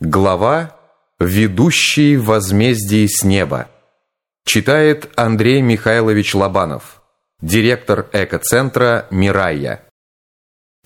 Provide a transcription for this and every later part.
Глава «Ведущий возмездие с неба» Читает Андрей Михайлович Лобанов, директор экоцентра «Мирайя».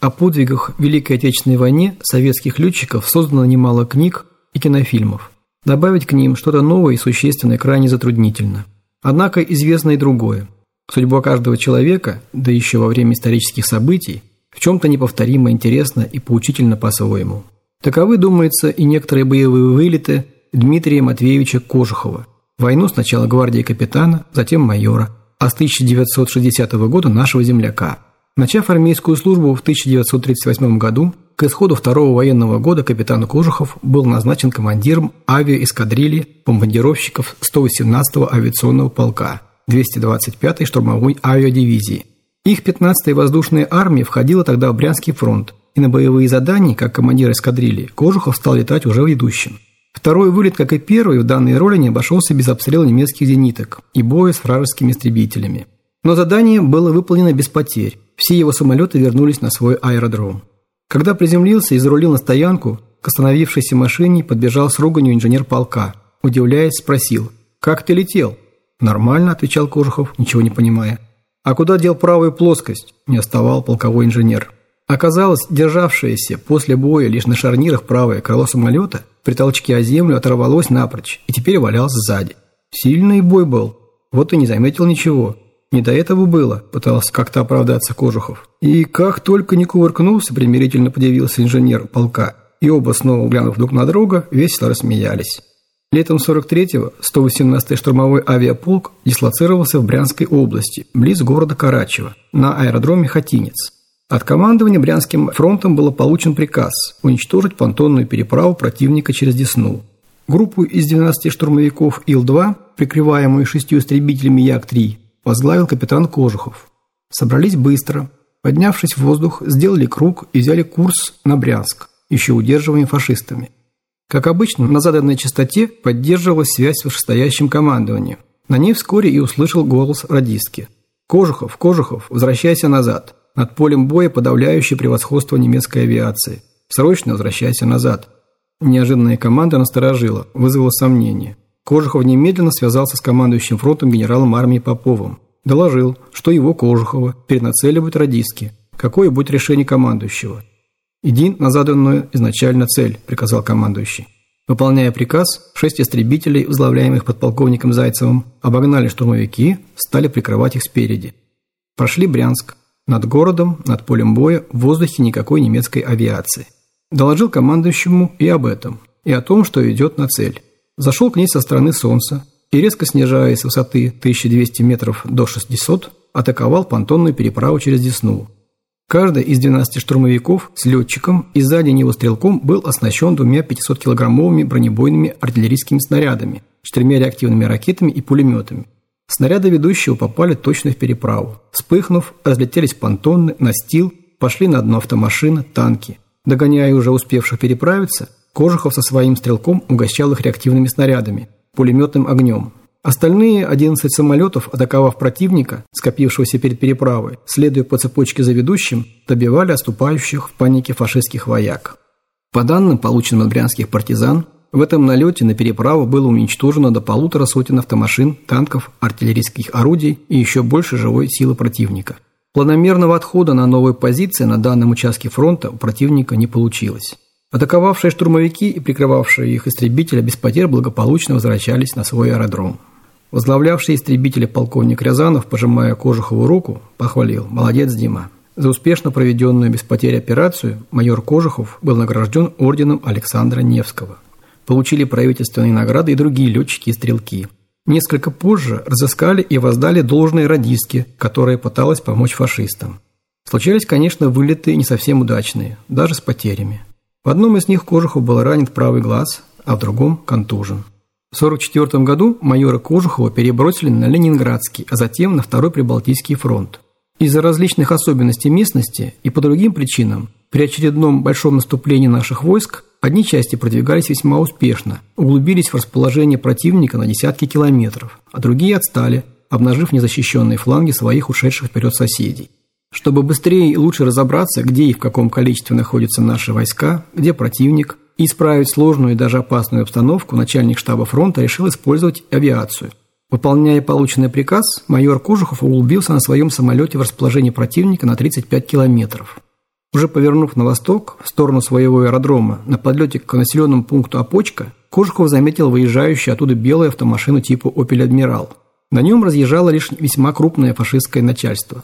О подвигах Великой Отечественной войне советских летчиков создано немало книг и кинофильмов. Добавить к ним что-то новое и существенное крайне затруднительно. Однако известно и другое. Судьба каждого человека, да еще во время исторических событий, в чем-то неповторимо интересно и поучительно по-своему. Таковы, думается, и некоторые боевые вылеты Дмитрия Матвеевича Кожухова. Войну сначала гвардии капитана, затем майора, а с 1960 года нашего земляка. Начав армейскую службу в 1938 году, к исходу второго военного года капитан Кожухов был назначен командиром авиаэскадрильи бомбардировщиков 118-го авиационного полка 225-й штурмовой авиадивизии. Их 15-я воздушная армия входила тогда в Брянский фронт, и на боевые задания, как командир эскадрильи, Кожухов стал летать уже ведущим. Второй вылет, как и первый, в данной роли не обошелся без обстрела немецких зениток и боя с вражескими истребителями. Но задание было выполнено без потерь. Все его самолеты вернулись на свой аэродром. Когда приземлился и зарулил на стоянку, к остановившейся машине подбежал с руганью инженер полка. Удивляясь, спросил, «Как ты летел?» «Нормально», – отвечал Кожухов, ничего не понимая. «А куда дел правую плоскость?» – не оставал полковой инженер. Оказалось, державшееся после боя лишь на шарнирах правое крыло самолета при толчке о землю оторвалось напрочь и теперь валялось сзади. Сильный бой был. Вот и не заметил ничего. Не до этого было, пытался как-то оправдаться Кожухов. И как только не кувыркнулся, примирительно подивился инженер полка. И оба, снова глянув друг на друга, весело рассмеялись. Летом 43-го 118-й штурмовой авиаполк дислоцировался в Брянской области, близ города Карачево, на аэродроме Хатинец. От командования Брянским фронтом был получен приказ уничтожить понтонную переправу противника через Десну. Группу из 12 штурмовиков Ил-2, прикрываемую шестью истребителями Як-3, возглавил капитан Кожухов. Собрались быстро. Поднявшись в воздух, сделали круг и взяли курс на Брянск, еще удерживаемый фашистами. Как обычно, на заданной частоте поддерживалась связь с вышестоящим командованием. На ней вскоре и услышал голос радистки. «Кожухов, Кожухов, возвращайся назад!» Над полем боя подавляющее превосходство немецкой авиации. Срочно возвращайся назад. Неожиданная команда насторожила, вызвала сомнения. Кожухов немедленно связался с командующим фронтом генералом армии Поповым. Доложил, что его Кожухова перенацеливают радистки. Какое будет решение командующего? «Иди на заданную изначально цель», – приказал командующий. Выполняя приказ, шесть истребителей, возглавляемых подполковником Зайцевым, обогнали штурмовики, стали прикрывать их спереди. Прошли Брянск, над городом, над полем боя, в воздухе никакой немецкой авиации. Доложил командующему и об этом, и о том, что идет на цель. Зашел к ней со стороны солнца и, резко снижаясь с высоты 1200 метров до 600, атаковал понтонную переправу через Десну. Каждый из 12 штурмовиков с летчиком и сзади него стрелком был оснащен двумя 500-килограммовыми бронебойными артиллерийскими снарядами, четырьмя реактивными ракетами и пулеметами. Снаряды ведущего попали точно в переправу. Вспыхнув, разлетелись понтонны, настил, пошли на дно автомашины, танки. Догоняя уже успевших переправиться, Кожухов со своим стрелком угощал их реактивными снарядами, пулеметным огнем. Остальные 11 самолетов, атаковав противника, скопившегося перед переправой, следуя по цепочке за ведущим, добивали отступающих в панике фашистских вояк. По данным, полученным от брянских партизан, в этом налете на переправу было уничтожено до полутора сотен автомашин, танков, артиллерийских орудий и еще больше живой силы противника. Планомерного отхода на новые позиции на данном участке фронта у противника не получилось. Атаковавшие штурмовики и прикрывавшие их истребители без потерь благополучно возвращались на свой аэродром. Возглавлявший истребители полковник Рязанов, пожимая Кожухову руку, похвалил «Молодец, Дима». За успешно проведенную без потерь операцию майор Кожухов был награжден орденом Александра Невского. Получили правительственные награды и другие летчики и стрелки. Несколько позже разыскали и воздали должные радистки, которая пыталась помочь фашистам. Случались, конечно, вылеты не совсем удачные, даже с потерями. В одном из них Кожухов был ранен в правый глаз, а в другом – контужен. В 1944 году майора Кожухова перебросили на Ленинградский, а затем на Второй Прибалтийский фронт. Из-за различных особенностей местности и по другим причинам при очередном большом наступлении наших войск одни части продвигались весьма успешно, углубились в расположение противника на десятки километров, а другие отстали, обнажив незащищенные фланги своих ушедших вперед соседей. Чтобы быстрее и лучше разобраться, где и в каком количестве находятся наши войска, где противник, и исправить сложную и даже опасную обстановку, начальник штаба фронта решил использовать авиацию. Выполняя полученный приказ, майор Кожухов углубился на своем самолете в расположение противника на 35 километров. Уже повернув на восток, в сторону своего аэродрома, на подлете к населенному пункту Опочка, Кожухов заметил выезжающую оттуда белую автомашину типа «Опель Адмирал». На нем разъезжало лишь весьма крупное фашистское начальство.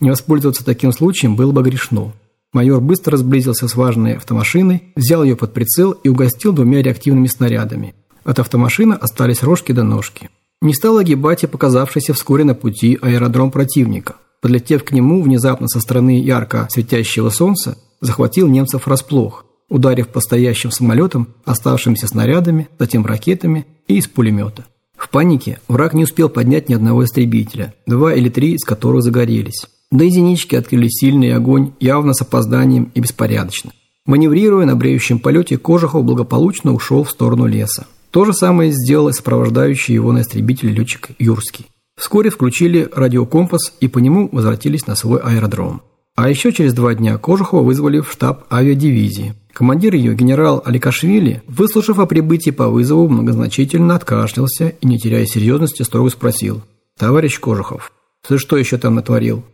Не воспользоваться таким случаем было бы грешно. Майор быстро сблизился с важной автомашиной, взял ее под прицел и угостил двумя реактивными снарядами. От автомашины остались рожки до ножки. Не стал огибать и показавшийся вскоре на пути аэродром противника. Подлетев к нему, внезапно со стороны ярко светящего солнца, захватил немцев врасплох, ударив по стоящим самолетам оставшимися снарядами, затем ракетами и из пулемета. В панике враг не успел поднять ни одного истребителя, два или три из которых загорелись. Да и зенички открыли сильный огонь, явно с опозданием и беспорядочно. Маневрируя на бреющем полете, Кожухов благополучно ушел в сторону леса. То же самое сделал и сопровождающий его на истребитель летчик Юрский. Вскоре включили радиокомпас и по нему возвратились на свой аэродром. А еще через два дня Кожухова вызвали в штаб авиадивизии. Командир ее, генерал Аликашвили, выслушав о прибытии по вызову, многозначительно откашлялся и, не теряя серьезности, строго спросил. «Товарищ Кожухов, ты что еще там натворил?»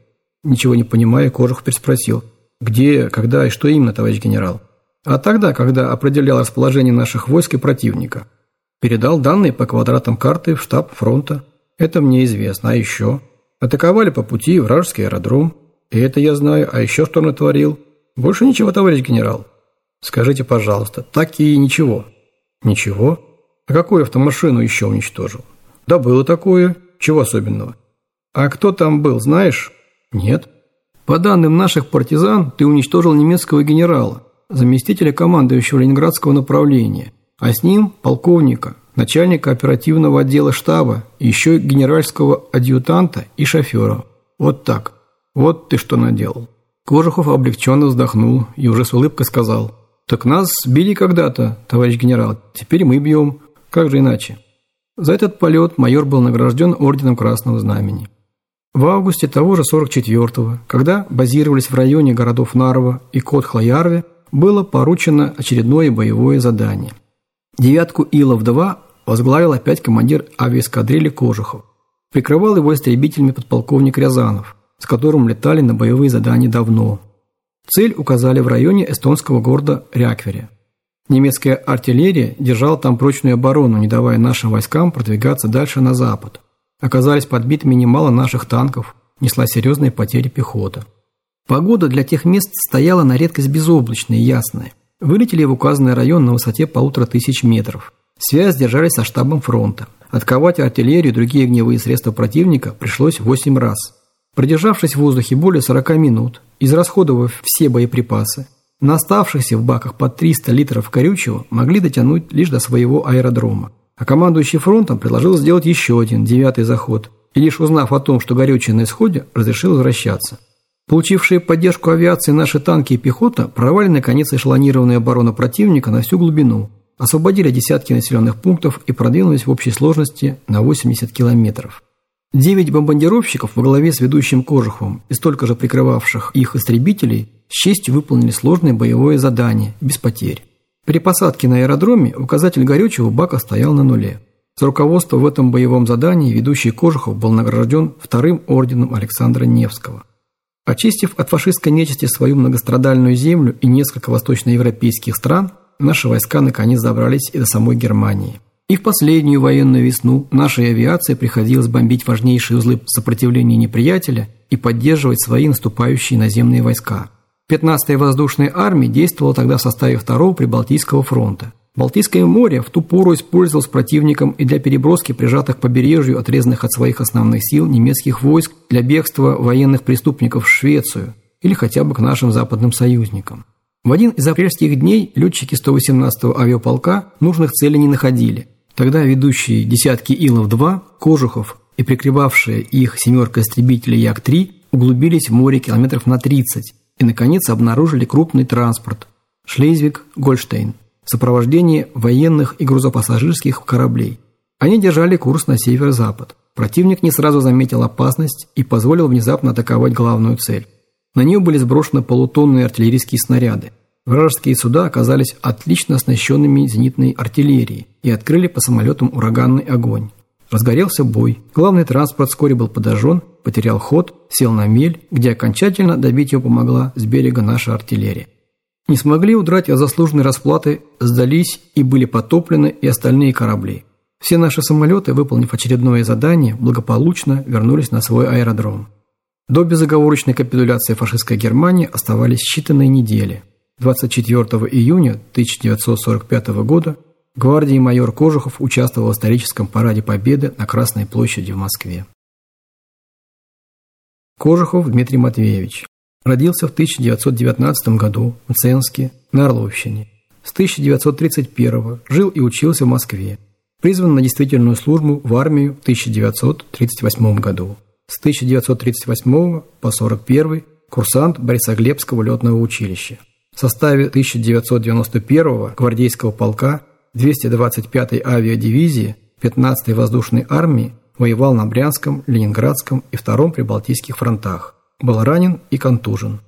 Ничего не понимая, Кожухов переспросил. «Где, когда и что именно, товарищ генерал?» «А тогда, когда определял расположение наших войск и противника. Передал данные по квадратам карты в штаб фронта. Это мне известно. А еще? Атаковали по пути вражеский аэродром. И это я знаю. А еще что натворил? Больше ничего, товарищ генерал. Скажите, пожалуйста, так и ничего. Ничего? А какую автомашину еще уничтожил? Да было такое. Чего особенного? А кто там был, знаешь? Нет. По данным наших партизан, ты уничтожил немецкого генерала, заместителя командующего Ленинградского направления, а с ним полковника, начальника оперативного отдела штаба, еще генеральского адъютанта и шофера. Вот так. Вот ты что наделал. Кожухов облегченно вздохнул и уже с улыбкой сказал, «Так нас били когда-то, товарищ генерал, теперь мы бьем. Как же иначе?» За этот полет майор был награжден орденом Красного Знамени. В августе того же 44-го, когда базировались в районе городов Нарва и Котхлоярве, было поручено очередное боевое задание. Девятку Илов-2 возглавил опять командир авиаэскадрильи Кожухов. Прикрывал его истребителями подполковник Рязанов, с которым летали на боевые задания давно. Цель указали в районе эстонского города Ряквере. Немецкая артиллерия держала там прочную оборону, не давая нашим войскам продвигаться дальше на запад. Оказались подбитыми немало наших танков, несла серьезные потери пехота. Погода для тех мест стояла на редкость безоблачная и ясная. Вылетели в указанный район на высоте полутора тысяч метров. Связь держались со штабом фронта. Отковать артиллерию и другие огневые средства противника пришлось 8 раз. Продержавшись в воздухе более 40 минут, израсходовав все боеприпасы, на оставшихся в баках по 300 литров горючего могли дотянуть лишь до своего аэродрома. А командующий фронтом предложил сделать еще один, девятый заход, и лишь узнав о том, что горючее на исходе, разрешил возвращаться. Получившие поддержку авиации наши танки и пехота прорвали наконец эшелонированную оборону противника на всю глубину, освободили десятки населенных пунктов и продвинулись в общей сложности на 80 километров. Девять бомбардировщиков во главе с ведущим Кожуховым и столько же прикрывавших их истребителей с честью выполнили сложное боевое задание без потерь. При посадке на аэродроме указатель горючего бака стоял на нуле. За руководство в этом боевом задании ведущий Кожухов был награжден вторым орденом Александра Невского. Очистив от фашистской нечисти свою многострадальную землю и несколько восточноевропейских стран, наши войска наконец добрались и до самой Германии. И в последнюю военную весну нашей авиации приходилось бомбить важнейшие узлы сопротивления неприятеля и поддерживать свои наступающие наземные войска – 15-я воздушная армия действовала тогда в составе 2-го Прибалтийского фронта. Балтийское море в ту пору использовалось противником и для переброски прижатых к побережью, отрезанных от своих основных сил немецких войск для бегства военных преступников в Швецию или хотя бы к нашим западным союзникам. В один из апрельских дней летчики 118-го авиаполка нужных целей не находили. Тогда ведущие десятки Илов-2, Кожухов и прикрывавшие их семерка истребителей Як-3 углубились в море километров на 30 и, наконец, обнаружили крупный транспорт – Шлезвиг-Гольштейн в сопровождении военных и грузопассажирских кораблей. Они держали курс на северо-запад. Противник не сразу заметил опасность и позволил внезапно атаковать главную цель. На нее были сброшены полутонные артиллерийские снаряды. Вражеские суда оказались отлично оснащенными зенитной артиллерией и открыли по самолетам ураганный огонь. Разгорелся бой. Главный транспорт вскоре был подожжен, потерял ход, сел на мель, где окончательно добить его помогла с берега наша артиллерия. Не смогли удрать от заслуженной расплаты, сдались и были потоплены и остальные корабли. Все наши самолеты, выполнив очередное задание, благополучно вернулись на свой аэродром. До безоговорочной капитуляции фашистской Германии оставались считанные недели. 24 июня 1945 года гвардии майор Кожухов участвовал в историческом параде Победы на Красной площади в Москве. Кожухов Дмитрий Матвеевич. Родился в 1919 году в Ценске, на Орловщине. С 1931 жил и учился в Москве. Призван на действительную службу в армию в 1938 году. С 1938 по 1941 курсант Борисоглебского летного училища. В составе 1991 гвардейского полка 225-й авиадивизии 15-й воздушной армии воевал на Брянском, Ленинградском и Втором Прибалтийских фронтах. Был ранен и контужен.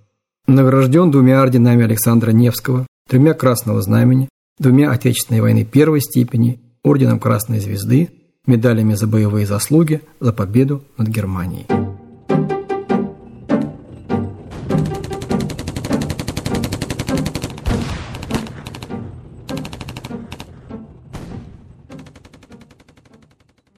Награжден двумя орденами Александра Невского, тремя Красного Знамени, двумя Отечественной войны первой степени, орденом Красной Звезды, медалями за боевые заслуги, за победу над Германией.